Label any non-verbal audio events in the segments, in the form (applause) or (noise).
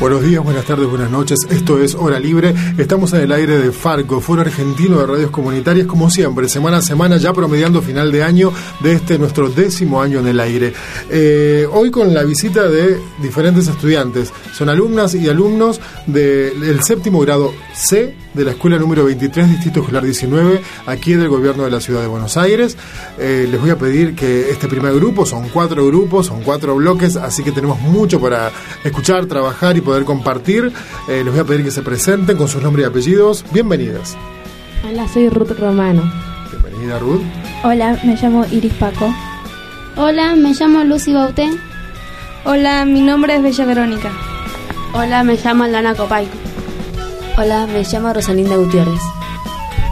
Buenos días, buenas tardes, buenas noches. Esto es Hora Libre. Estamos en el aire de Farco, Foro Argentino de Radios Comunitarias, como siempre, semana a semana, ya promediando final de año de este nuestro décimo año en el aire. Eh, hoy con la visita de diferentes estudiantes. Son alumnas y alumnos del séptimo grado C de la escuela número 23, Distrito Escolar 19, aquí del gobierno de la ciudad de Buenos Aires. Eh, les voy a pedir que este primer grupo, son cuatro grupos, son cuatro bloques, así que tenemos mucho para escuchar, trabajar y poder compartir. Eh, les voy a pedir que se presenten con sus nombres y apellidos. Bienvenidas. Hola, soy Ruth Romano. Bienvenida, Ruth. Hola, me llamo Iris Paco. Hola, me llamo Lucy Bauté. Hola, mi nombre es Bella Verónica. Hola, me llamo Lana Copaico. Hola, me llamo Rosalinda Gutiérrez.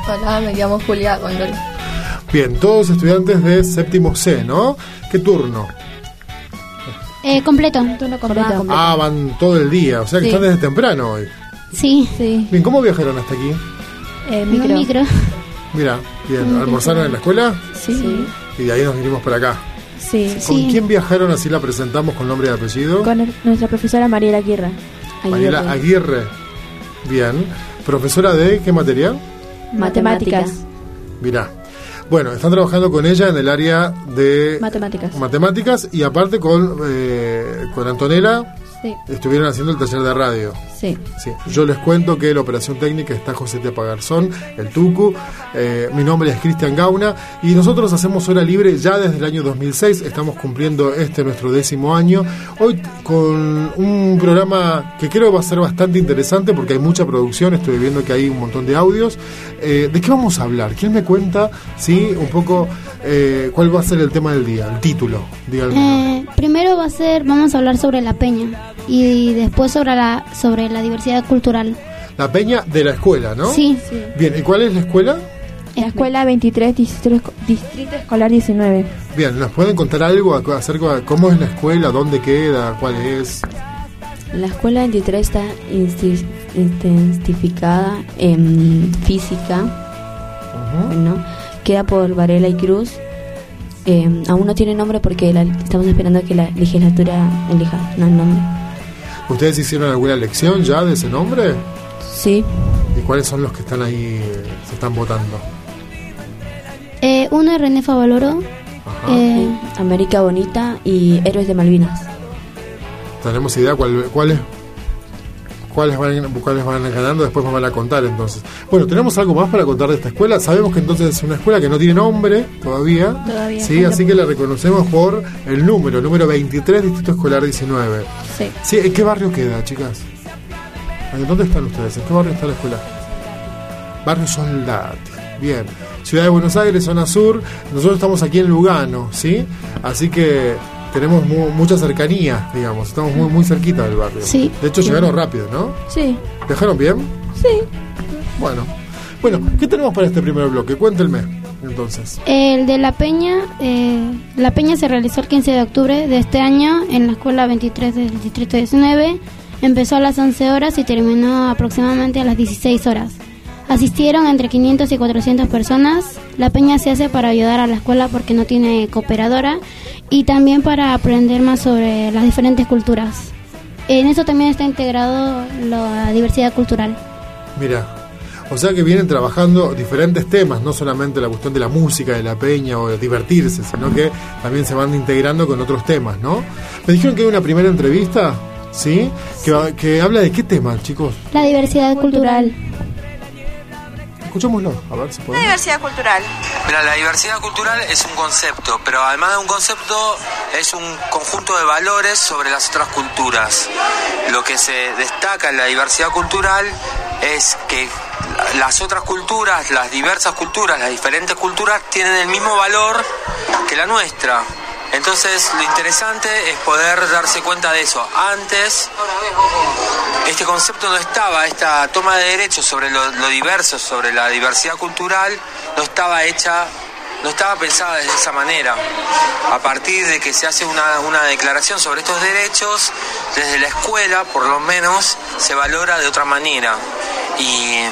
Hola, me llamo Julia Gondol. Bien, todos estudiantes de séptimo C, ¿no? ¿Qué turno? Eh, completo. Turno completo. Ah, van todo el día, o sea que Sí. están desde temprano hoy. Sí, Sí, Bien, ¿cómo viajaron hasta aquí? eh, en micro. micro. Mira, bien, ¿almorzaron en la escuela? Sí, Y de ahí nos vinimos para acá. sí. ¿Con Sí. quién viajaron? Así la presentamos con nombre y apellido. Con el- nuestra profesora Mariela Aguirre. Mariela Aguirre. Bien. ¿Profesora de qué materia? Matemáticas. Mirá. Bueno, están trabajando con ella en el área de Matemáticas. matemáticas y aparte con, eh, con Antonella Sí, estuvieron haciendo el taller de radio. sí. Sí, yo les cuento que la operación técnica está José Tepa Garzón, el Tucu. eh, mi nombre es Cristian Gauna y nosotros hacemos hora libre ya desde el año 2006. Estamos cumpliendo este nuestro décimo año. Hoy con un programa que creo va a ser bastante interesante porque hay mucha producción. Estoy viendo que hay un montón de audios. Eh, ¿De qué vamos a hablar? ¿Quién me cuenta, sí, un poco eh, cuál va a ser el tema del día, el título? Díganme. Eh, primero va a ser, vamos a hablar sobre la peña y después sobre la sobre la diversidad cultural. La peña de la escuela, ¿no? Sí, Bien, ¿y cuál es la escuela? La escuela 23, distrito, distrito escolar 19. Bien, ¿nos pueden contar algo ac- acerca de cómo es la escuela, dónde queda, cuál es? La escuela 23 está intensificada en física, Ujú. bueno, queda por Varela y Cruz. Eh, aún no tiene nombre porque la- estamos esperando que la legislatura elija no, el nombre. ¿Ustedes hicieron alguna lección ya de ese nombre? Sí, ¿Y cuáles son los que están ahí, se están votando? Eh, uno es René Favaloro. Eh, América Bonita y Héroes de Malvinas. ¿Tenemos idea cuál, cuáles cuáles van, cuáles van ganando? Después me van a contar entonces. Bueno, ¿tenemos algo más para contar de esta escuela? Sabemos que entonces es una escuela que no tiene nombre todavía. Todavía. Sí, así que la reconocemos por el número, número 23, Distrito Escolar 19. Sí. Sí, ¿en qué barrio queda, chicas? ¿En ¿Dónde están ustedes? ¿En qué barrio está la escuela? Barrio Soldati. Bien. Ciudad de Buenos Aires, zona sur. Nosotros estamos aquí en Lugano, ¿sí? Así que tenemos mu- mucha cercanía, digamos. Estamos muy, muy cerquita del barrio. Sí. De hecho, llegaron rápido, ¿no? Sí, ¿Viajaron bien? sí. Bueno. Bueno, ¿qué tenemos para este primer bloque? Cuéntenme, entonces. el de la peña, eh, la peña se realizó el 15 de octubre de este año en la escuela 23 del distrito 19. Empezó a las 11 horas y terminó aproximadamente a las 16 horas. Asistieron entre 500 y 400 personas. La peña se hace para ayudar a la escuela porque no tiene cooperadora y también para aprender más sobre las diferentes culturas. En eso también está integrado la diversidad cultural. Mira, o sea que vienen trabajando diferentes temas, no solamente la cuestión de la música, de la peña o de divertirse, sino que también se van integrando con otros temas, ¿no? Me dijeron que hay una primera entrevista, ¿sí? Que, va- que habla de qué tema, chicos. La diversidad cultural. Escuchémoslo, a ver si La diversidad cultural. Mira, la diversidad cultural es un concepto, pero además de un concepto es un conjunto de valores sobre las otras culturas. Lo que se destaca en la diversidad cultural es que las otras culturas, las diversas culturas, las diferentes culturas tienen el mismo valor que la nuestra. Entonces lo interesante es poder darse cuenta de eso. Antes este concepto no estaba, esta toma de derechos sobre lo, diverso, sobre la diversidad cultural, no estaba hecha no estaba pensada de esa manera. A partir de que se hace una, una, declaración sobre estos derechos, desde la escuela, por lo menos, se valora de otra manera. Y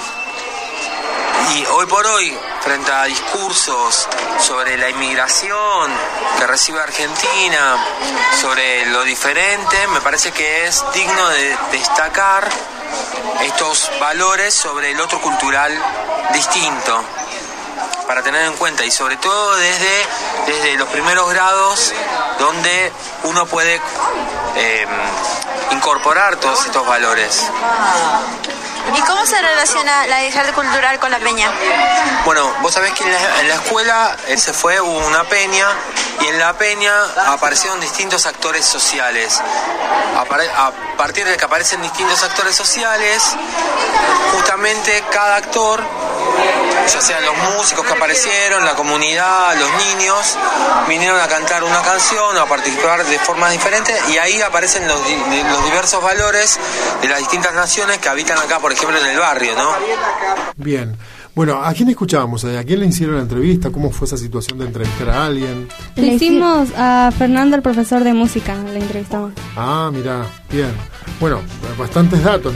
hoy por hoy, frente a discursos sobre la inmigración que recibe Argentina, sobre lo diferente, me parece que es digno de destacar estos valores sobre el otro cultural distinto para tener en cuenta y sobre todo desde, desde los primeros grados donde uno puede eh, incorporar todos estos valores. ¿Y cómo se relaciona la diversidad cultural con la peña? Bueno, vos sabés que en la, escuela eh, se fue una peña y en la peña aparecieron distintos actores sociales. A partir de que aparecen distintos actores sociales, justamente cada actor ya sean los músicos que aparecieron, la comunidad, los niños, vinieron a cantar una canción o a participar de formas diferentes y ahí aparecen los, los diversos valores de las distintas naciones que habitan acá, por ejemplo, en el barrio, ¿no? Bien. Bueno, ¿a quién escuchábamos? ¿A quién le hicieron la entrevista? ¿Cómo fue esa situación de entrevistar a alguien? Le hicimos a Fernando, el profesor de música, le entrevistamos. Ah, mira, bien. Bueno, bastantes datos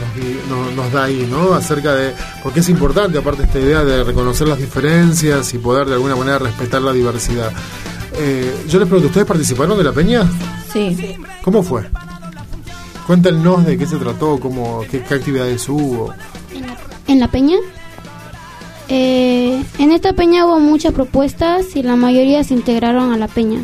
nos, nos, da ahí, ¿no? Acerca de, porque es importante, aparte esta idea de reconocer las diferencias y poder de alguna manera respetar la diversidad. Eh, yo les pregunto, ¿ustedes participaron de la peña? Sí. ¿Cómo fue? Cuéntenos de qué se trató, cómo, qué, qué actividades hubo. ¿En la peña? Eh, en esta peña hubo muchas propuestas y la mayoría se integraron a la peña.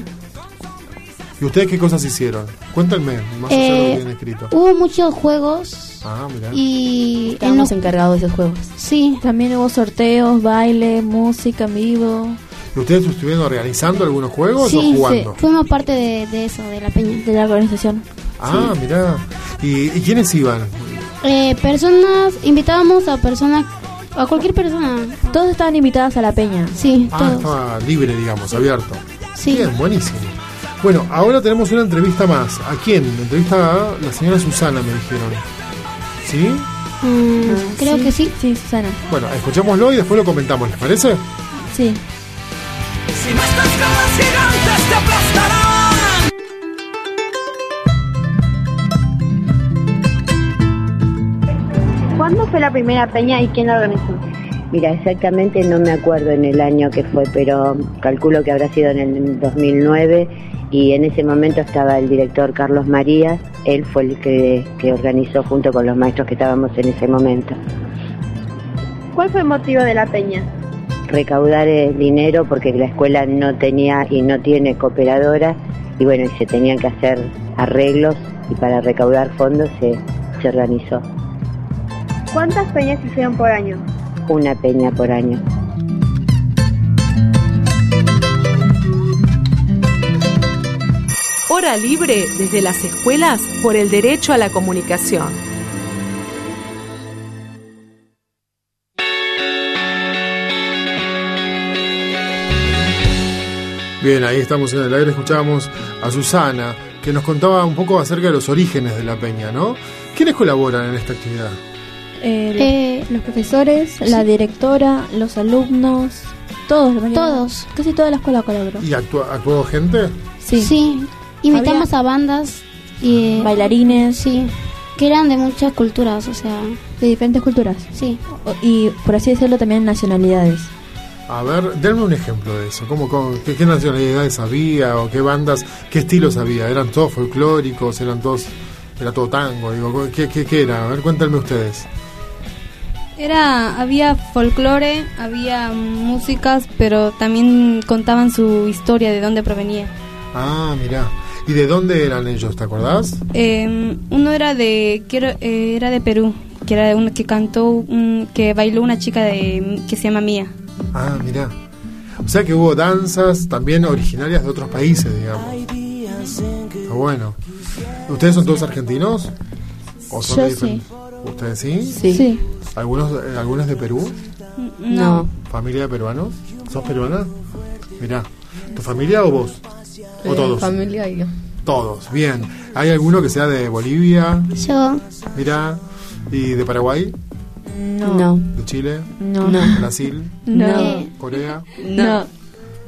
¿Y ustedes qué cosas hicieron? Cuéntenme, más allá de lo que eh, escrito. Hubo muchos juegos. Ah, mira. Y Estamos encargados de esos juegos. Sí. También hubo sorteos, baile, música en vivo. ¿Y ustedes estuvieron organizando algunos juegos o jugando? Sí, fuimos parte de, eso, de la peña. De la organización. Ah, mira. ¿Y, quiénes iban? Eh, personas, invitábamos a personas a cualquier persona. Todos estaban invitados a la peña. Sí, ah, estaba libre, digamos, abierto. Sí. Bien, buenísimo. Bueno, ahora tenemos una entrevista más. ¿A quién? entrevista a la señora Susana, me dijeron. ¿Sí? Mm, creo que sí. Sí, Susana. Bueno, escuchémoslo y después lo comentamos, ¿les parece? Sí. Si no estás gigantes te aplastarán. ¿Cuándo fue la primera peña y quién la organizó? Mira, exactamente no me acuerdo en el año que fue, pero calculo que habrá sido en el 2009 y en ese momento estaba el director Carlos María, él fue el que, organizó junto con los maestros que estábamos en ese momento. ¿Cuál fue el motivo de la peña? Recaudar el dinero porque la escuela no tenía y no tiene cooperadora y bueno, se tenían que hacer arreglos y para recaudar fondos se, se organizó. ¿Cuántas peñas hicieron por año? Una peña por año. Hora libre desde las escuelas por el derecho a la comunicación. Bien, ahí estamos en el aire, escuchábamos a Susana, que nos contaba un poco acerca de los orígenes de la peña, ¿no? ¿Quiénes colaboran en esta actividad? Eh, eh, los profesores, la directora, los alumnos, todos, todos, casi toda la escuela colaboró. ¿Y actuó gente? Sí. Sí, invitamos a bandas y bailarines, sí, que eran de muchas culturas, o sea, de diferentes culturas. Sí. Y por así decirlo también nacionalidades. A ver, denme un ejemplo de eso. ¿Cómo, qué, nacionalidades había o qué bandas, qué estilos había? ¿Eran todos folclóricos? ¿Eran todos, era todo tango? Digo, ¿qué, qué, qué era? A ver, cuéntenme ustedes. Era, había folclore, había músicas, pero también contaban su historia, de dónde provenía. Ah, mira. ¿Y de dónde eran ellos, te acordás? Em, uno era de quiero, eh, era de Perú, que era de uno que cantó, que bailó una chica de, que se llama Mía. Ah, mira. O sea que hubo danzas también originarias de otros países, digamos. Está bueno. ¿Ustedes son todos argentinos? ¿O son Yo sí. ¿Ustedes sí? Sí. ¿Algunos, eh, ¿Algunos de Perú? No. ¿Familia de peruanos? ¿Sos peruana? Mirá. ¿Tu familia o vos? ¿O todos? familia y yo. Todos, bien. ¿Hay alguno que sea de Bolivia? Yo. Mira, ¿y de Paraguay? No. ¿De Chile? No. ¿Brasil? No. ¿Corea? No.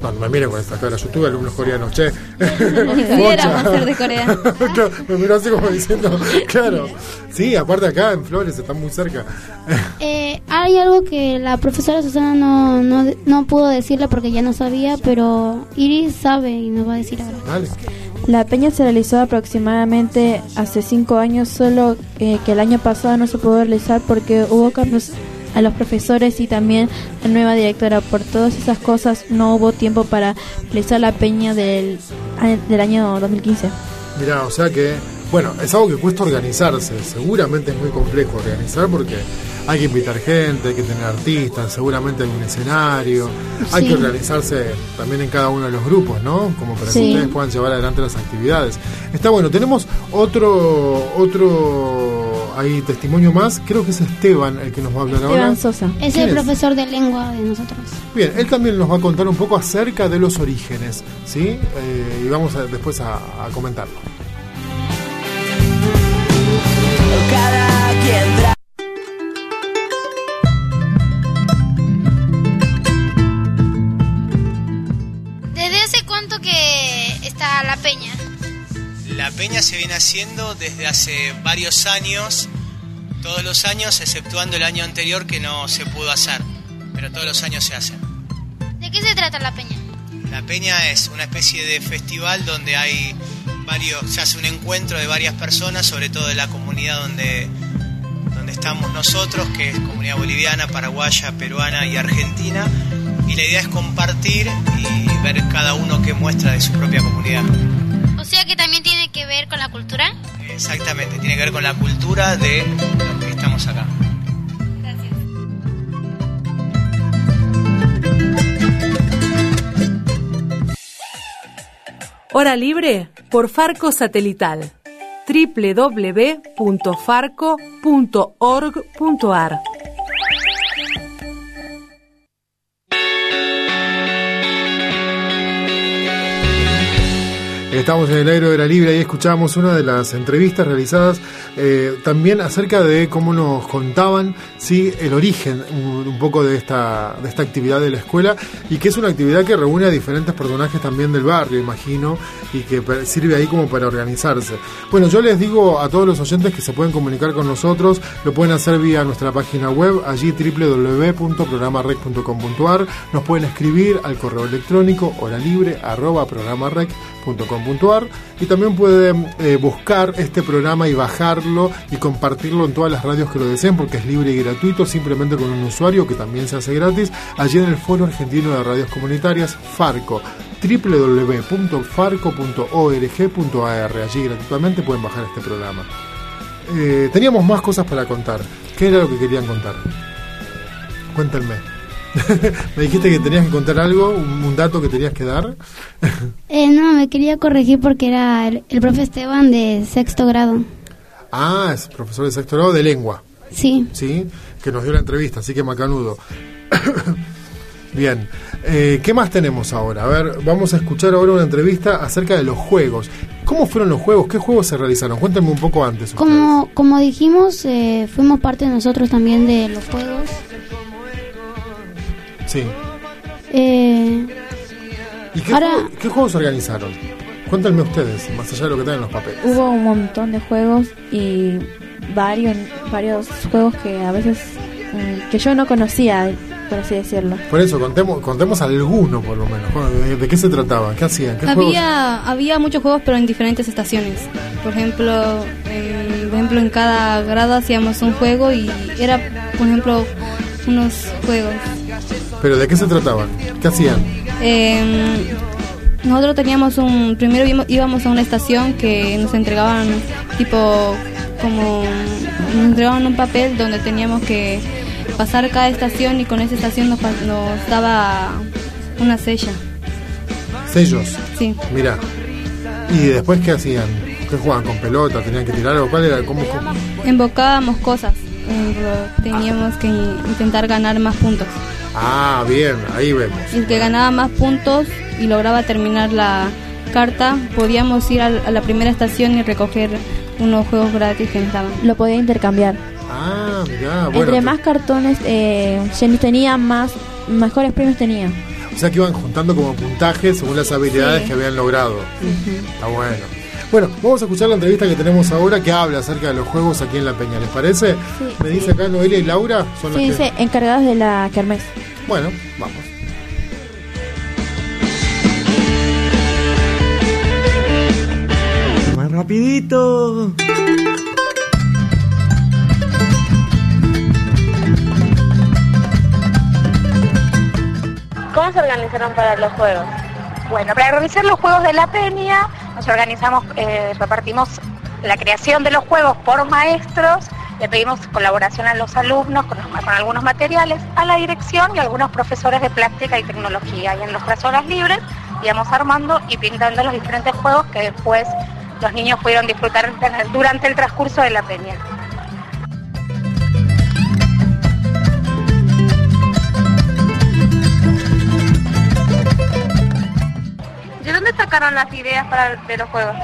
No, no me miren con esta cara. Yo tuve alumnos coreanos, che. Quisiéramos ser de Corea. (laughs) Claro, me miró así como diciendo, claro. Sí, aparte acá en Flores, están muy cerca. Eh, hay algo que la profesora Susana no, no, no pudo decirle porque ya no sabía, pero Iris sabe y nos va a decir ahora. Dale. La peña se realizó aproximadamente hace cinco años, solo eh, que el año pasado no se pudo realizar porque hubo cambios a los profesores y también la nueva directora. Por todas esas cosas no hubo tiempo para realizar la peña del, del año 2015. Mirá, o sea que, bueno, es algo que cuesta organizarse. Seguramente es muy complejo organizar porque hay que invitar gente, hay que tener artistas, seguramente hay un escenario, hay que organizarse también en cada uno de los grupos, ¿no? Como para que ustedes puedan llevar adelante las actividades. Está bueno, tenemos otro, otro, ahí testimonio más, creo que es Esteban el que nos va a hablar ahora. Esteban Sosa. Es ¿Quién el es? profesor de lengua de nosotros. Bien, él también nos va a contar un poco acerca de los orígenes, ¿sí? Eh, y vamos a- después a, a comentarlo. Se viene haciendo desde hace varios años, todos los años, exceptuando el año anterior que no se pudo hacer, pero todos los años se hacen. ¿De qué se trata la peña? La peña es una especie de festival donde hay varios, se hace un encuentro de varias personas, sobre todo de la comunidad donde, donde estamos nosotros, que es comunidad boliviana, paraguaya, peruana y argentina, y la idea es compartir y ver cada uno qué muestra de su propia comunidad. O sea que también que ver con la cultura. Exactamente, tiene que ver con la cultura de los que estamos acá. Hora libre por Farco Satelital www.farco.org.ar Estamos en el aire de la libre y escuchamos una de las entrevistas realizadas eh, también acerca de cómo nos contaban sí el origen un, poco de esta, de esta actividad de la escuela y que es una actividad que reúne a diferentes personajes también del barrio, imagino, y que sirve ahí como para organizarse. Bueno, yo les digo a todos los oyentes que se pueden comunicar con nosotros, lo pueden hacer vía nuestra página web, allí www.programarec.com.ar, nos pueden escribir al correo electrónico horalibre y también pueden eh, buscar este programa y bajarlo y compartirlo en todas las radios que lo deseen porque es libre y gratuito simplemente con un usuario que también se hace gratis allí en el Foro Argentino de Radios Comunitarias Farco www.farco.org.ar allí gratuitamente pueden bajar este programa. Eh, teníamos más cosas para contar. ¿qué era lo que querían contar? cuéntenme (laughs) me dijiste que tenías que contar algo un, un dato que tenías que dar (laughs) Eh, no, me quería corregir porque era el, el profe Esteban de sexto grado. Ah, es profesor de sexto grado de lengua, Sí. ¿sí? Que nos dio la entrevista, así que macanudo. (coughs) Bien, eh, ¿qué más tenemos ahora? A ver, vamos a escuchar ahora una entrevista acerca de los juegos. ¿Cómo fueron los juegos? ¿Qué juegos se realizaron? Cuéntenme un poco antes. ustedes. Como, como dijimos, eh, fuimos parte nosotros también de los juegos. Sí. Eh, ¿Y qué, Ahora- juego- qué juegos organizaron? Cuéntenme ustedes, más allá de lo que están en los papeles. Hubo un montón de juegos y varios, varios juegos que a veces mm, que yo no conocía, por así decirlo. Por eso, contemos, contemos alguno por lo menos. ¿De, de qué se trataba? ¿Qué hacían? ¿Qué juegos? Había, había muchos juegos, pero en diferentes estaciones. Por ejemplo, en, por ejemplo, en cada grado hacíamos un juego y era, por ejemplo, unos juegos. ¿Pero de qué se trataban? ¿Qué hacían? Eh, nosotros teníamos un. Primero íbamos- a una estación que nos entregaban, tipo, como. Nos entregaban un papel donde teníamos que pasar cada estación y con esa estación nos, nos daba una sella. Sellos. Sí. Mira. ¿Y después qué hacían? ¿Qué jugaban? ¿Con pelota? ¿Tenían que tirar algo? ¿Cuál era? ¿Cómo, cómo? Invocábamos cosas. Teníamos que intentar ganar más puntos. Ah, bien, ahí vemos. El que ganaba más puntos y lograba terminar la, carta, podíamos ir a la primera estación y recoger unos juegos gratis que estaban. Lo podía intercambiar. Ah, mirá, bueno. Entre más cartones eh, tenía, más mejores premios tenía. O sea que iban juntando como puntajes según las habilidades que habían logrado. Está bueno. Bueno, vamos a escuchar la entrevista que tenemos ahora que habla acerca de los juegos aquí en La Peña, ¿les parece? Me dice acá Noelia y Laura. Son sí, dice encargadas de la Kermés. Bueno, vamos. Más rapidito. ¿Cómo se organizaron para los juegos? Bueno, para organizar los juegos de la peña, nos organizamos, eh, repartimos la creación de los juegos por maestros, le pedimos colaboración a los alumnos con, algunos materiales, a la dirección y a algunos profesores de plástica y tecnología. Y en los horas libres íbamos armando y pintando los diferentes juegos que después los niños pudieron disfrutar durante el transcurso de la peña. Sacaron las ideas para, de los juegos?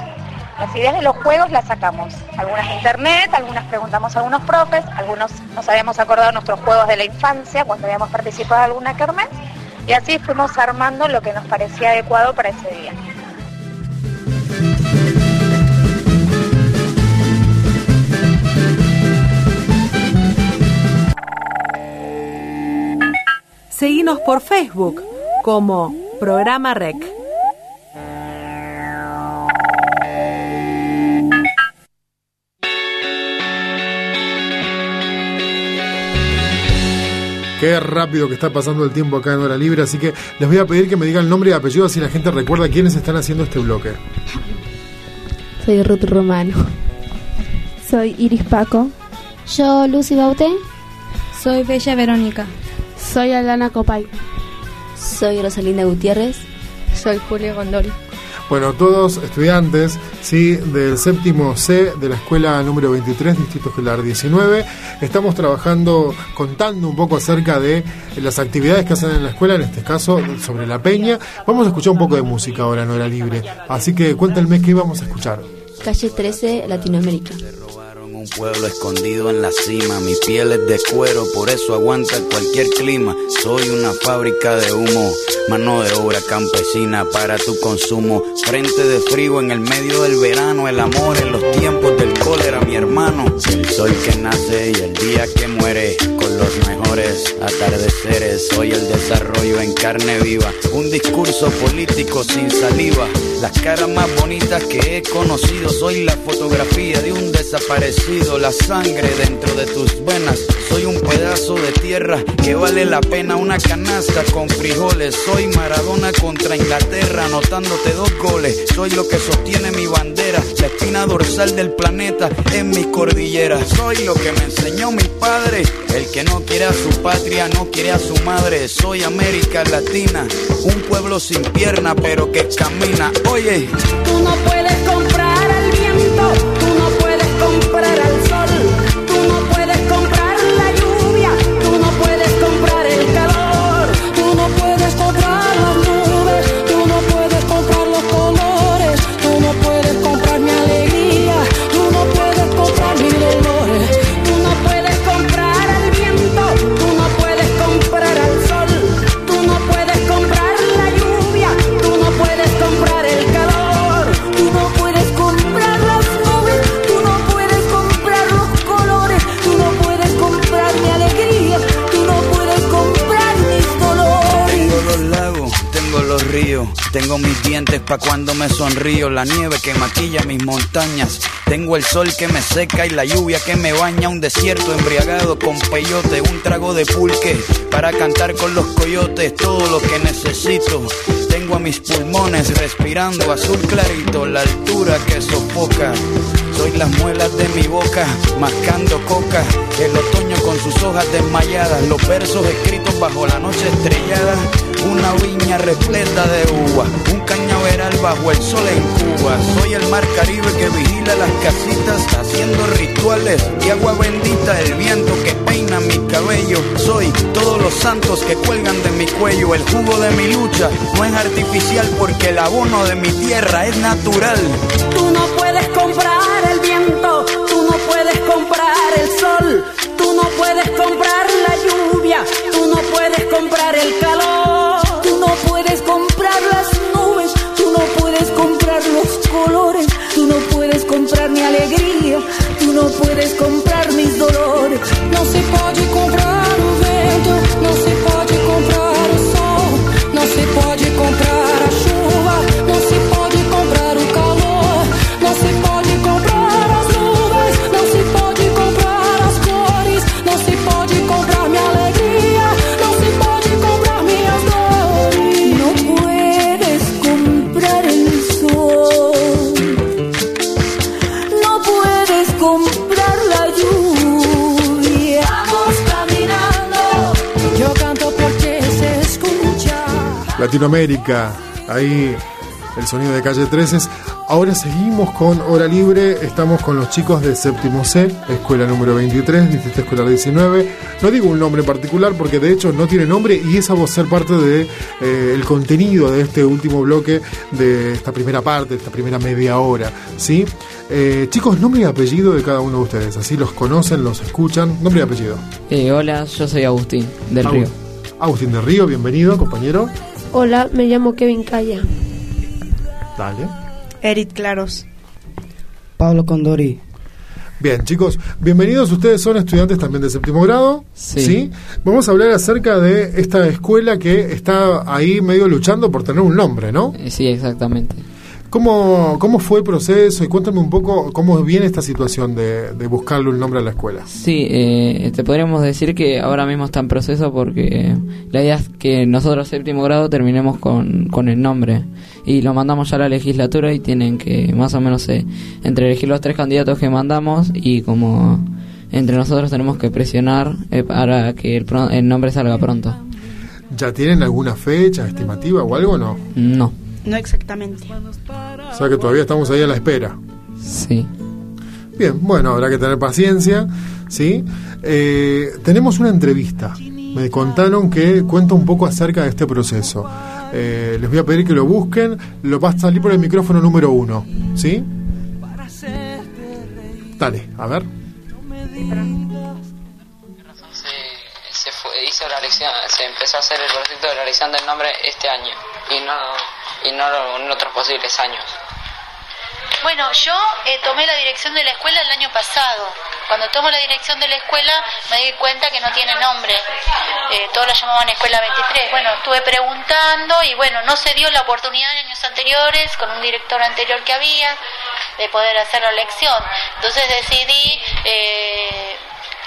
Las ideas de los juegos las sacamos, algunas de internet, algunas preguntamos a algunos profes, algunos nos habíamos acordado nuestros juegos de la infancia cuando habíamos participado en alguna kermés y así fuimos armando lo que nos parecía adecuado para ese día. Seguimos por Facebook como Programa Rec. Qué rápido que está pasando el tiempo acá en Hora Libre, así que les voy a pedir que me digan el nombre y apellido así la gente recuerda quiénes están haciendo este bloque. Soy Ruth Romano. Soy Iris Paco. Yo, Lucy Baute. Soy Bella Verónica. Soy Alana Copay. Soy Rosalinda Gutiérrez. Soy Julia Gondori. Bueno, todos estudiantes ¿sí? del séptimo C de la escuela número 23, Distrito Escolar 19. Estamos trabajando, contando un poco acerca de las actividades que hacen en la escuela, en este caso sobre la peña. Vamos a escuchar un poco de música ahora, no era libre. Así que cuéntenme qué vamos a escuchar. Calle 13, Latinoamérica un pueblo escondido en la cima. Mi piel es de cuero, por eso aguanta cualquier clima. Soy una fábrica de humo, mano de obra campesina para tu consumo. Frente de frío en el medio del verano, el amor en los tiempos del cólera, mi hermano. El sol que nace y el día que muere, los mejores atardeceres. Soy el desarrollo en carne viva, un discurso político sin saliva. Las caras más bonitas que he conocido, soy la fotografía de un desaparecido la sangre dentro de tus venas. Soy un pedazo de tierra que vale la pena una canasta con frijoles. Soy Maradona contra Inglaterra, anotándote dos goles. Soy lo que sostiene mi bandera, la espina dorsal del planeta en mi cordillera. Soy lo que me enseñó mi padre. El que no quiere a su patria no quiere a su madre. Soy América Latina, un pueblo sin pierna pero que camina. Oye, tú no puedes comprar el viento cuando me sonrío, la nieve que maquilla mis montañas. Tengo el sol que me seca y la lluvia que me baña, un desierto embriagado con peyote, un trago de pulque para cantar con los coyotes, todo lo que necesito. Tengo a mis pulmones respirando azul clarito, la altura que sofoca. Soy las muelas de mi boca, mascando coca. El otoño con sus hojas desmayadas, los versos escritos bajo la noche estrellada una viña repleta de uva, un cañaveral bajo el sol en Cuba. Soy el mar Caribe que vigila las casitas haciendo rituales y agua bendita, el viento que peina mi cabello. Soy todos los santos que cuelgan de mi cuello. El jugo de mi lucha no es artificial porque el abono de mi tierra es natural. Tú no puedes comprar Latinoamérica, ahí el sonido de calle 13. Ahora seguimos con Hora Libre, estamos con los chicos de séptimo C, escuela número 23, distrito escolar 19. No digo un nombre en particular porque de hecho no tiene nombre y esa va a ser parte del de, eh, el contenido de este último bloque, de esta primera parte, de esta primera media hora. ¿sí? Eh, chicos, nombre y apellido de cada uno de ustedes, así los conocen, los escuchan. Nombre y apellido. Eh, hola, yo soy Agustín del Agustín. Río. Agustín del Río, bienvenido, compañero. Hola, me llamo Kevin Calla. Dale. Eric Claros. Pablo Condori. Bien, chicos, bienvenidos. Ustedes son estudiantes también de séptimo grado. Sí. Vamos a hablar acerca de esta escuela que está ahí medio luchando por tener un nombre, ¿no? Eh, Sí, exactamente. ¿Cómo, cómo fue el proceso? Y cuéntame un poco cómo viene esta situación de, de buscarle un nombre a la escuela. Sí, eh, te podríamos decir que ahora mismo está en proceso porque la idea es que nosotros séptimo grado terminemos con, con el nombre y lo mandamos ya a la legislatura y tienen que más o menos eh, entre elegir los tres candidatos que mandamos y como entre nosotros tenemos que presionar eh, para que el, el nombre salga pronto. ¿Ya tienen alguna fecha estimativa o algo o no? No. No exactamente. O sea que todavía estamos ahí a la espera. Sí. Bien, bueno, habrá que tener paciencia, ¿sí? Eh, tenemos una entrevista. Me contaron que cuenta un poco acerca de este proceso. Eh, les voy a pedir que lo busquen. Lo va a salir por el micrófono número uno, ¿sí? Dale, a ver. se fue, hizo la elección, se empezó a hacer el proyecto de la elección del nombre este año y no, y no en otros posibles años. Bueno, yo eh, tomé la dirección de la escuela el año pasado. Cuando tomo la dirección de la escuela me di cuenta que no tiene nombre. Eh, todos la llamaban Escuela 23. Bueno, estuve preguntando y bueno, no se dio la oportunidad en años anteriores, con un director anterior que había, de poder hacer la elección. Entonces decidí... Eh,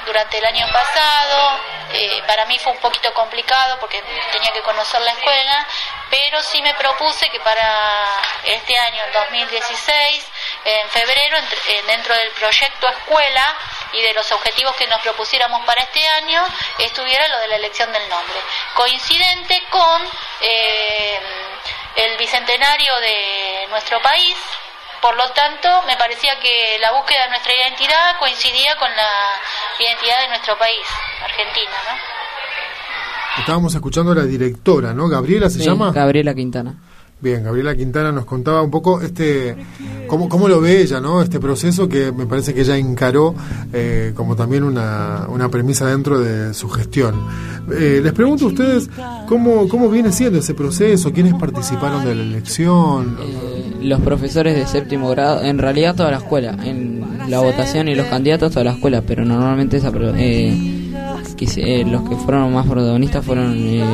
durante el año pasado. Eh, para mí fue un poquito complicado porque tenía que conocer la escuela, pero sí me propuse que para este año, el 2016, en febrero, eh, dentro del proyecto escuela y de los objetivos que nos propusiéramos para este año, estuviera lo de la elección del nombre. Coincidente con eh, el bicentenario de nuestro país, por lo tanto, me parecía que la búsqueda de nuestra identidad coincidía con la identidad de nuestro país, Argentina, ¿no? Estábamos escuchando a la directora, ¿no? Gabriela se Sí, llama. Gabriela Quintana. Bien, Gabriela Quintana nos contaba un poco este cómo, cómo lo ve ella, ¿no? Este proceso que me parece que ella encaró eh, como también una, una premisa dentro de su gestión. Eh, les pregunto a ustedes cómo, cómo viene siendo ese proceso, quiénes participaron de la elección. Los profesores de séptimo grado, en realidad toda la escuela, en la votación y los candidatos toda la escuela, pero normalmente esa, eh, eh, los que fueron más protagonistas fueron eh,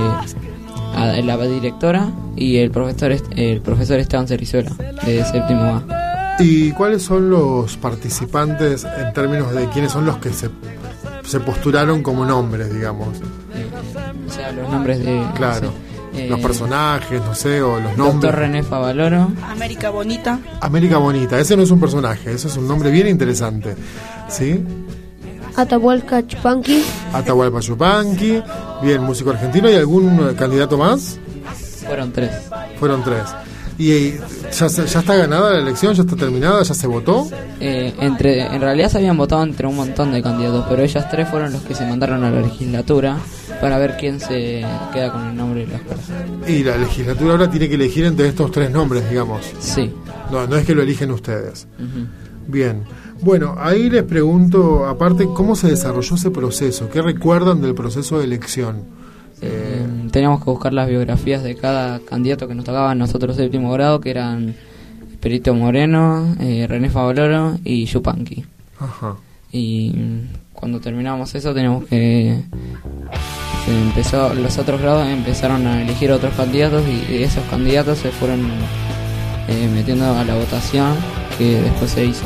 la directora y el profesor el profesor Esteban Cerizuela de séptimo A. ¿Y cuáles son los participantes en términos de quiénes son los que se, se postularon como nombres, digamos? O sea, los nombres de Claro. Eh, los personajes, no sé, o los Doctor nombres. René Favaloro. América Bonita. América Bonita, ese no es un personaje, ese es un nombre bien interesante. ¿Sí? Atahualca Chupanqui. Atahualpa Yupanqui, bien, músico argentino, ¿y algún eh, candidato más? Fueron tres. Fueron tres. ¿Y eh, ya, ya está ganada la elección? ¿Ya está terminada? ¿Ya se votó? Eh, entre, en realidad se habían votado entre un montón de candidatos, pero ellas tres fueron los que se mandaron a la legislatura para ver quién se queda con el nombre de la escuela. Y la legislatura ahora tiene que elegir entre estos tres nombres, digamos. Sí. No, no es que lo eligen ustedes. Bien. Bueno, ahí les pregunto, aparte, ¿cómo se desarrolló ese proceso? ¿Qué recuerdan del proceso de elección? Eh, teníamos que buscar las biografías de cada candidato que nos tocaba en nosotros séptimo grado, que eran Perito Moreno, eh, René Favaloro y Yupanqui. Ajá. Y cuando terminamos eso teníamos que se empezó los otros grados empezaron a elegir otros candidatos y esos candidatos se fueron eh, metiendo a la votación que después se hizo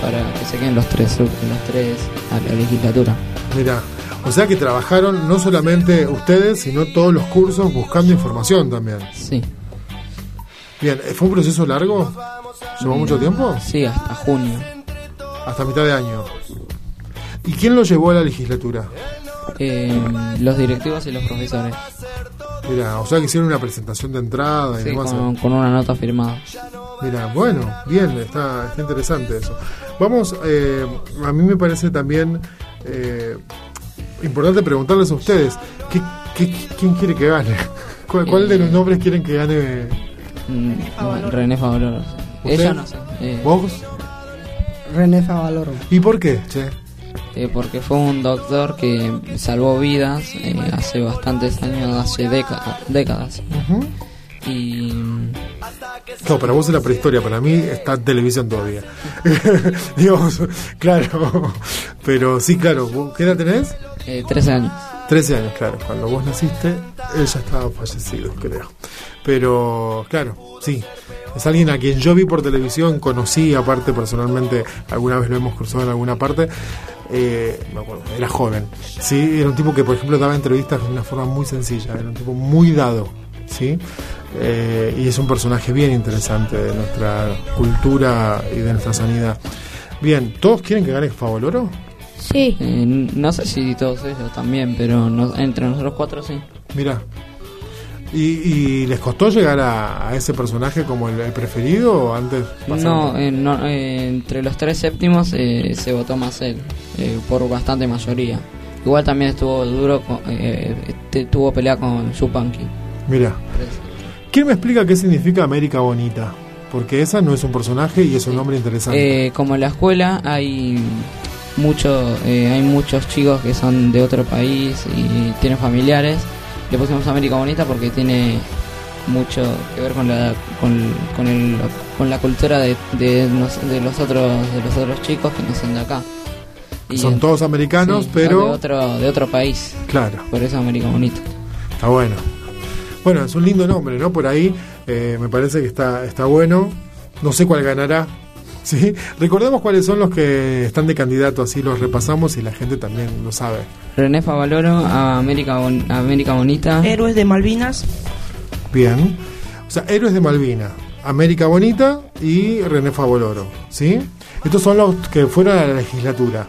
para que se queden los tres los tres a la legislatura. Mira, o sea que trabajaron no solamente ustedes, sino todos los cursos buscando información también. Sí. Bien, ¿fue un proceso largo? ¿Llevó mucho tiempo? Sí, hasta junio. Hasta mitad de año. ¿Y quién lo llevó a la legislatura? Eh, los directivos y los profesores. Mira, o sea que hicieron una presentación de entrada y Sí, demás. con, con una nota firmada. Mira, bueno, bien, está, está interesante eso. Vamos, eh, a mí me parece también eh, importante preguntarles a ustedes, ¿qué, qué- quién quiere que gane? (laughs) ¿Cuál, cuál de los nombres quieren que gane? René Favaloro. ¿Usted? Ella no sé. eh, ¿Vos? René Favaloro. ¿Y por qué? Che? eh, porque fue un doctor que salvó vidas eh, hace bastantes años, hace décadas. Y No, para vos es la prehistoria, para mí está en televisión todavía. (laughs) Digamos, claro. Pero sí, claro, ¿vos ¿qué edad tenés? eh, 13 años. 13 años, claro. Cuando vos naciste, él ya estaba fallecido, creo. Pero, claro, sí. Es alguien a quien yo vi por televisión, conocí, aparte personalmente, alguna vez lo hemos cruzado en alguna parte. Eh, me acuerdo, era joven. Sí, era un tipo que, por ejemplo, daba entrevistas de una forma muy sencilla. Era un tipo muy dado, ¿sí? Eh, y es un personaje bien interesante de nuestra cultura y de nuestra sanidad. Bien, ¿todos quieren que gane Favoloro? Sí. Eh, no sé si todos ellos también, pero no- entre nosotros cuatro sí. Mira. ¿Y, y les costó llegar a, a ese personaje como el, el preferido o antes? No, eh, no, eh, entre los tres séptimos eh, se votó más él, eh, por bastante mayoría. Igual también estuvo duro, con- eh, este, tuvo pelea con Yupanqui. Mira. ¿Quién me explica qué significa América Bonita? Porque esa no es un personaje y es un nombre interesante. Eh, como en la escuela hay mucho, eh, hay muchos chicos que son de otro país y tienen familiares. Le pusimos América Bonita porque tiene mucho que ver con la con, con, el, con la cultura de, de, los otros de los otros chicos que no son de acá. Y Son todos americanos, sí, pero- de otro de otro país. Claro. Por eso América Bonita. Está bueno. Bueno, es un lindo nombre, ¿no? Por ahí eh, me parece que está, está bueno. No sé cuál ganará. (laughs) ¿sí? Recordemos cuáles son los que están de candidato, así los repasamos y la gente también lo sabe. René Favaloro a América Bon- América Bonita. Héroes de Malvinas. Bien. O sea, Héroes de Malvina, América Bonita y René Favoloro, ¿sí? Estos son los que fueron a la legislatura,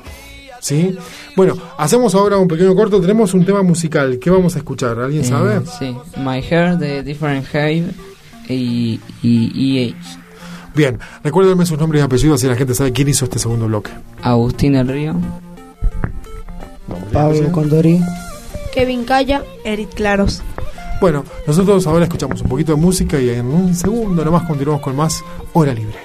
¿sí? Bueno, hacemos ahora un pequeño corto, tenemos un tema musical, ¿qué vamos a escuchar? ¿Alguien Eh, sabe? Sí, My Hair de Different Have y, y EH. Bien, recuérdenme sus nombres y apellidos así la gente sabe quién hizo este segundo bloque. Agustín del Río. Pablo Condori. Kevin Calla. Eric Claros. Bueno, nosotros ahora escuchamos un poquito de música y en un segundo nomás continuamos con más Hora Libre.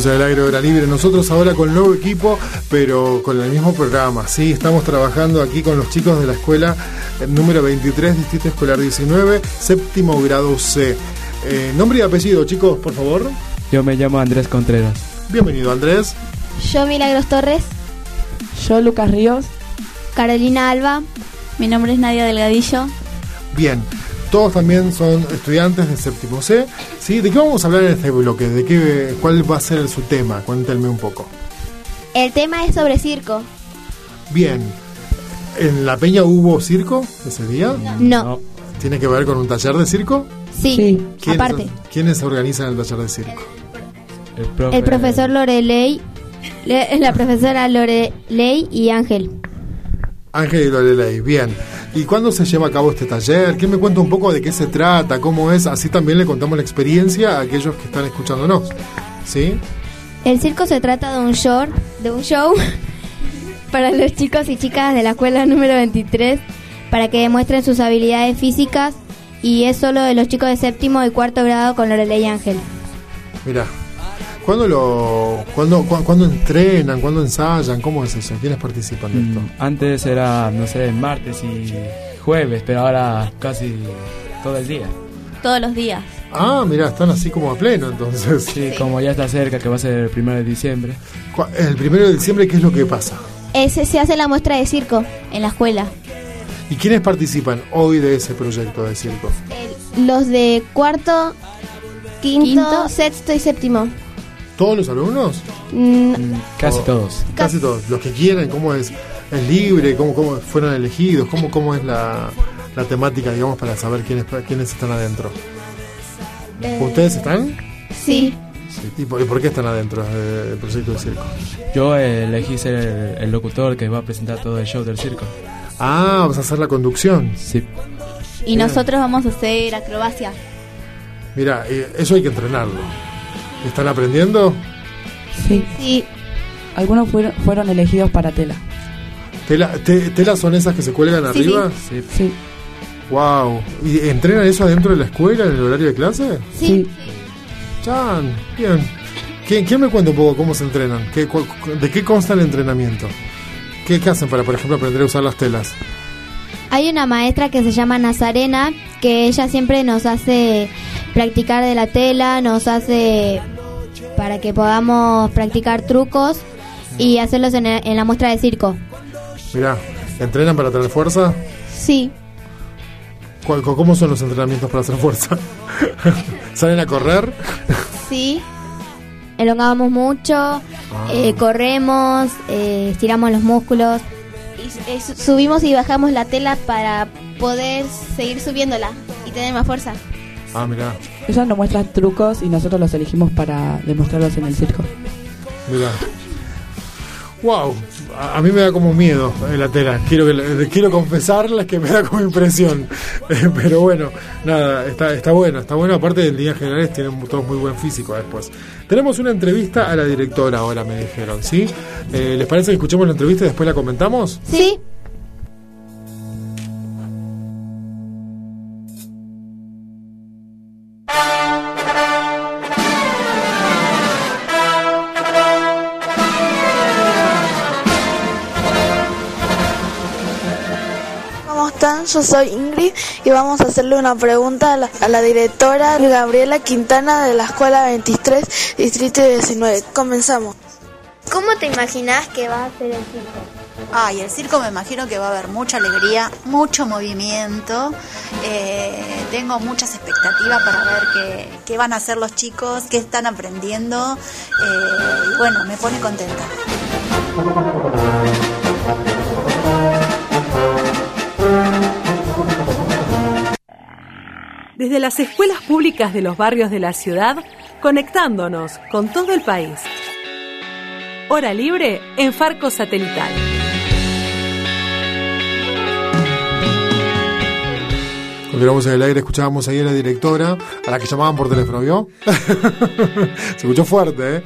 Continuamos en el aire de hora libre. Nosotros ahora con nuevo equipo, pero con el mismo programa. Sí, estamos trabajando aquí con los chicos de la escuela eh, número 23, Distrito Escolar 19, séptimo grado C. Eh, nombre y apellido, chicos, por favor. Yo me llamo Andrés Contreras. Bienvenido, Andrés. Yo, Milagros Torres. Yo, Lucas Ríos. Carolina Alba. Mi nombre es Nadia Delgadillo. Bien, todos también son estudiantes de séptimo C. ¿sí? ¿De qué vamos a hablar en este bloque? ¿De qué, ¿Cuál va a ser su tema? Cuéntenme un poco. El tema es sobre circo. Bien. ¿En La Peña hubo circo ese día? No. ¿Tiene que ver con un taller de circo? Sí, ¿Quiénes, aparte. ¿Quiénes organizan el taller de circo? El, profe- El profesor Lorelei, le- la profesora Lorelei y Ángel. Ángel y Lorelei, bien. ¿Y cuándo se lleva a cabo este taller? ¿Quién me cuenta un poco de qué se trata? ¿Cómo es? Así también le contamos la experiencia a aquellos que están escuchándonos. ¿Sí? El circo se trata de un show, de un show (laughs) para los chicos y chicas de la escuela número 23 para que demuestren sus habilidades físicas y es solo de los chicos de séptimo y cuarto grado con Lorelei Ángel. Mira. ¿Cuándo lo cuándo, cu- cuándo entrenan? ¿Cuándo ensayan? ¿Cómo es eso? ¿Quiénes participan de esto? Antes era, no sé, martes y jueves, pero ahora casi todo el día. Todos los días. Ah, mira, están así como a pleno entonces. Sí, como ya está cerca, que va a ser el primero de diciembre. El primero de diciembre, ¿qué es lo que pasa? Ese se hace la muestra de circo en la escuela. ¿Y quiénes participan hoy de ese proyecto de circo? Los de cuarto, quinto, Quinto. sexto y séptimo. ¿Todos los alumnos? Mm, Casi todos. Casi todos. Los que quieran, ¿cómo es? ¿Es libre? ¿Cómo, cómo fueron elegidos? ¿Cómo, cómo es la, la temática, digamos, para saber quiénes, quiénes están adentro? eh, ¿Ustedes están? Sí. Sí. ¿Y por, y por qué están adentro de- del proyecto de circo? Yo elegí ser el, el locutor que va a presentar todo el show del circo. Ah, vas a hacer la conducción. Sí. Y Bien. nosotros vamos a hacer acrobacia. Mira, eh, eso hay que entrenarlo. ¿Están aprendiendo? Sí. Sí. Algunos fueron, fueron elegidos para tela. ¿Tela, te- ¿Telas son esas que se cuelgan Sí, arriba? sí. Sí. Wow. ¿Y entrenan eso adentro de la escuela en el horario de clase? Sí. Chan, bien. ¿Quién, quién me cuenta un poco cómo se entrenan? ¿Qué, cu- cu- ¿De qué consta el entrenamiento? ¿Qué, qué hacen para, por ejemplo, aprender a usar las telas? Hay una maestra que se llama Nazarena, que ella siempre nos hace practicar de la tela, nos hace para que podamos practicar trucos y hacerlos en, en la muestra de circo. Mirá, ¿entrenan para tener fuerza? Sí. ¿Cuál- cu- ¿Cómo son los entrenamientos para hacer fuerza? (laughs) ¿Salen a correr? Sí. Elongamos mucho, eh, corremos, eh, estiramos los músculos. Y, eh, su- subimos y bajamos la tela para poder seguir subiéndola y tener más fuerza. Ah, mirá, Ellos nos muestran trucos y nosotros los elegimos para demostrarlos en el circo. mirá. Wow, a, a mí me da como miedo eh, la tela. Quiero que le- quiero confesarles que me da como impresión. (laughs) Eh, Pero bueno, nada, está, está bueno, está bueno. Aparte en líneas generales tienen todos muy buen físico después. Tenemos una entrevista a la directora ahora, me dijeron, ¿sí? Eh, ¿Les parece que escuchemos la entrevista y después la comentamos? Sí. Yo soy Ingrid y vamos a hacerle una pregunta a la, a la directora Gabriela Quintana de la Escuela 23, Distrito 19. Comenzamos. ¿Cómo te imaginas que va a ser el circo? Ay, el circo me imagino que va a haber mucha alegría, mucho movimiento. eh, tengo muchas expectativas para ver qué, qué van a hacer los chicos, qué están aprendiendo. eh, y bueno, me pone contenta. Desde las escuelas públicas de los barrios de la ciudad, conectándonos con todo el país. Hora libre en Farco Satelital. Continuamos en el aire, escuchábamos ahí a la directora, a la que llamaban por teléfono, ¿vio? (laughs) se escuchó fuerte, ¿eh?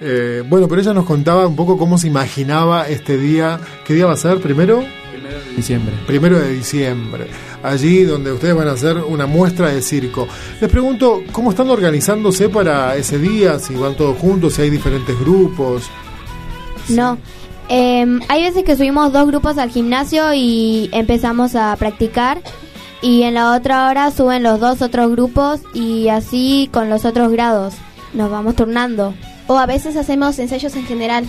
Eh, Bueno, pero ella nos contaba un poco cómo se imaginaba este día. ¿Qué día va a ser primero? El Diciembre. Primero de diciembre, allí donde ustedes van a hacer una muestra de circo. Les pregunto, ¿cómo están organizándose para ese día? Si van todos juntos, si hay diferentes grupos. No. Em, hay veces que subimos dos grupos al gimnasio y empezamos a practicar. Y en la otra hora suben los dos otros grupos y así con los otros grados. Nos vamos turnando. O a veces hacemos ensayos en general.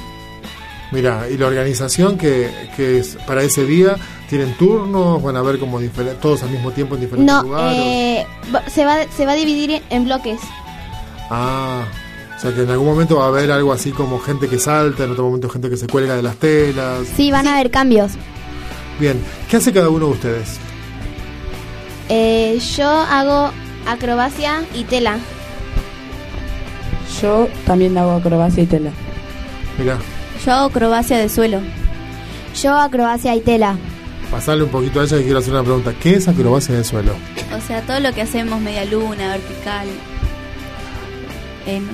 Mira, y la organización que, que es para ese día, ¿tienen turnos? ¿Van a ver como todos al mismo tiempo en diferentes No, lugares? eh, se, va, se va a dividir en bloques. Ah, o sea que en algún momento va a haber algo así como gente que salta, en otro momento gente que se cuelga de las telas. Sí, van a haber cambios. Bien, ¿qué hace cada uno de ustedes? Eh, yo hago acrobacia y tela. Yo también hago acrobacia y tela. Mira, Yo hago acrobacia de suelo. Yo acrobacia y tela. pasarle un poquito a ella que quiero hacer una pregunta. ¿Qué es acrobacia de suelo? O sea, todo lo que hacemos, media luna, vertical.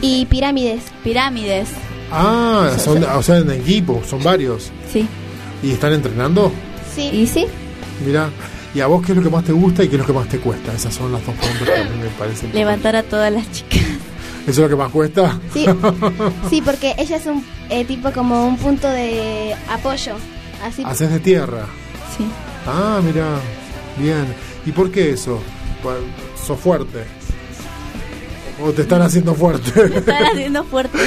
y pirámides. Pirámides. Ah, son, o sea, en equipo, son varios. Sí. ¿Y están entrenando? Sí. ¿Y sí? Mira, ¿y a vos qué es lo que más te gusta y qué es lo que más te cuesta? Esas son las dos preguntas que a mí me parecen. Levantar a todas las chicas. ¿Eso es lo que más cuesta? Sí, (laughs) sí porque ella es un eh, tipo como un punto de apoyo. Así. Haces de tierra. Sí. Ah, mira, bien. ¿Y por qué eso? ¿Sos fuerte? ¿O te están haciendo fuerte? Me están haciendo fuerte.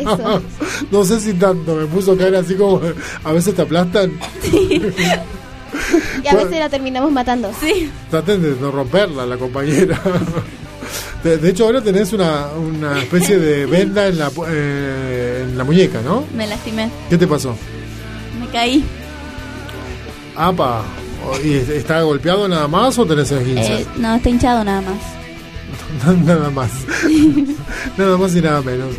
Eso. (laughs) No sé si tanto, me puso cara así como... A veces te aplastan. (laughs) Y a veces la terminamos matando. Sí. Traten de no romperla, la compañera. De, de hecho, ahora tenés una, una especie de (laughs) venda en la, eh, en la muñeca, ¿no? Me lastimé. ¿Qué te pasó? Me caí. Apa, ¿y está golpeado nada más o tenés esguinces? Eh, no, está hinchado nada más. (laughs) nada más. (laughs) nada más y nada menos.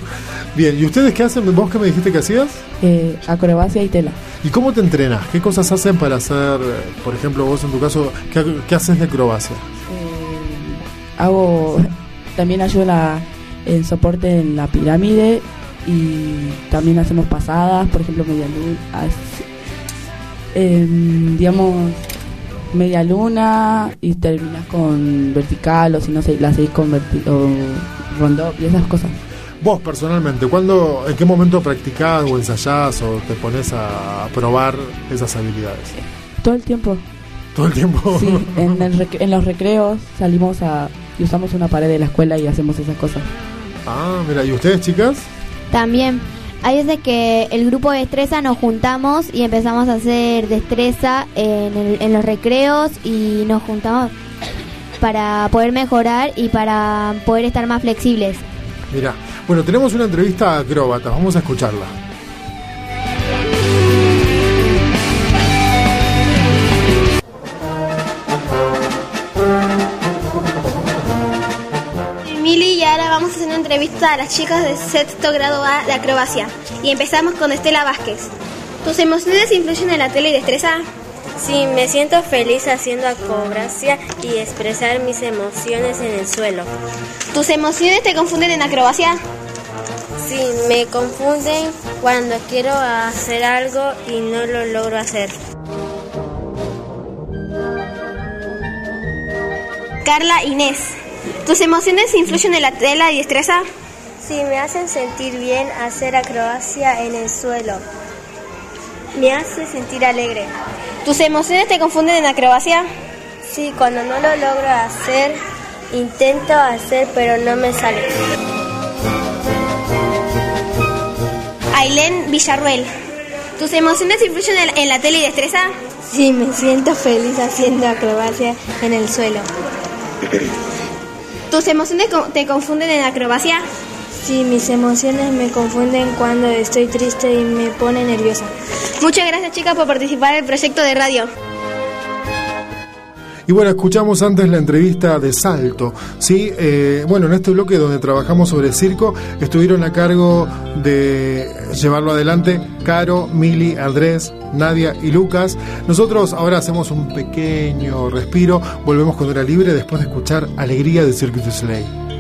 Bien, ¿y ustedes qué hacen? ¿Vos qué me dijiste que hacías? Eh, acrobacia y tela. ¿Y cómo te entrenas? ¿Qué cosas hacen para hacer, eh, por ejemplo, vos en tu caso, qué, qué haces de acrobacia? Hago también ayudo la- en soporte en la pirámide y también hacemos pasadas, por ejemplo, media luna, em, digamos media luna y terminas con vertical o si no se la seguís con o rondó y esas cosas. Vos personalmente, ¿cuándo, ¿en qué momento practicás o ensayás o te pones a probar esas habilidades? Todo el tiempo. ¿Todo el tiempo? Sí, en, el en los recreos salimos a y usamos una pared de la escuela y hacemos esas cosas. Ah, mira, ¿y ustedes chicas? También. Hay veces que el grupo de destreza nos juntamos y empezamos a hacer destreza en, el- en los recreos y nos juntamos para poder mejorar y para poder estar más flexibles. Mira, bueno, tenemos una entrevista a acróbatas, vamos a escucharla. Entrevista a las chicas de sexto grado A de acrobacia. Y empezamos con Estela Vázquez. ¿Tus emociones influyen en la tele y destreza? Sí, me siento feliz haciendo acrobacia y expresar mis emociones en el suelo. ¿Tus emociones te confunden en acrobacia? Sí, me confunden cuando quiero hacer algo y no lo logro hacer. Carla Inés. ¿Tus emociones influyen en la tela y destreza? Sí, me hacen sentir bien hacer acrobacia en el suelo. Me hace sentir alegre. ¿Tus emociones te confunden en acrobacia? Sí, cuando no lo logro hacer, intento hacer, pero no me sale. Ailén Villarruel. ¿Tus emociones influyen en, la tele y destreza? Sí, me siento feliz haciendo acrobacia en el suelo. (laughs) ¿Tus emociones te confunden en acrobacia? Sí, mis emociones me confunden cuando estoy triste y me pone nerviosa. Muchas gracias chicas por participar en el proyecto de radio. Y bueno, escuchamos antes la entrevista de Salto, ¿sí? Eh, bueno, en este bloque donde trabajamos sobre circo, estuvieron a cargo de llevarlo adelante Caro, Mili, Andrés, Nadia y Lucas. Nosotros ahora hacemos un pequeño respiro, volvemos con hora libre después de escuchar Alegría de Circuit du Soleil.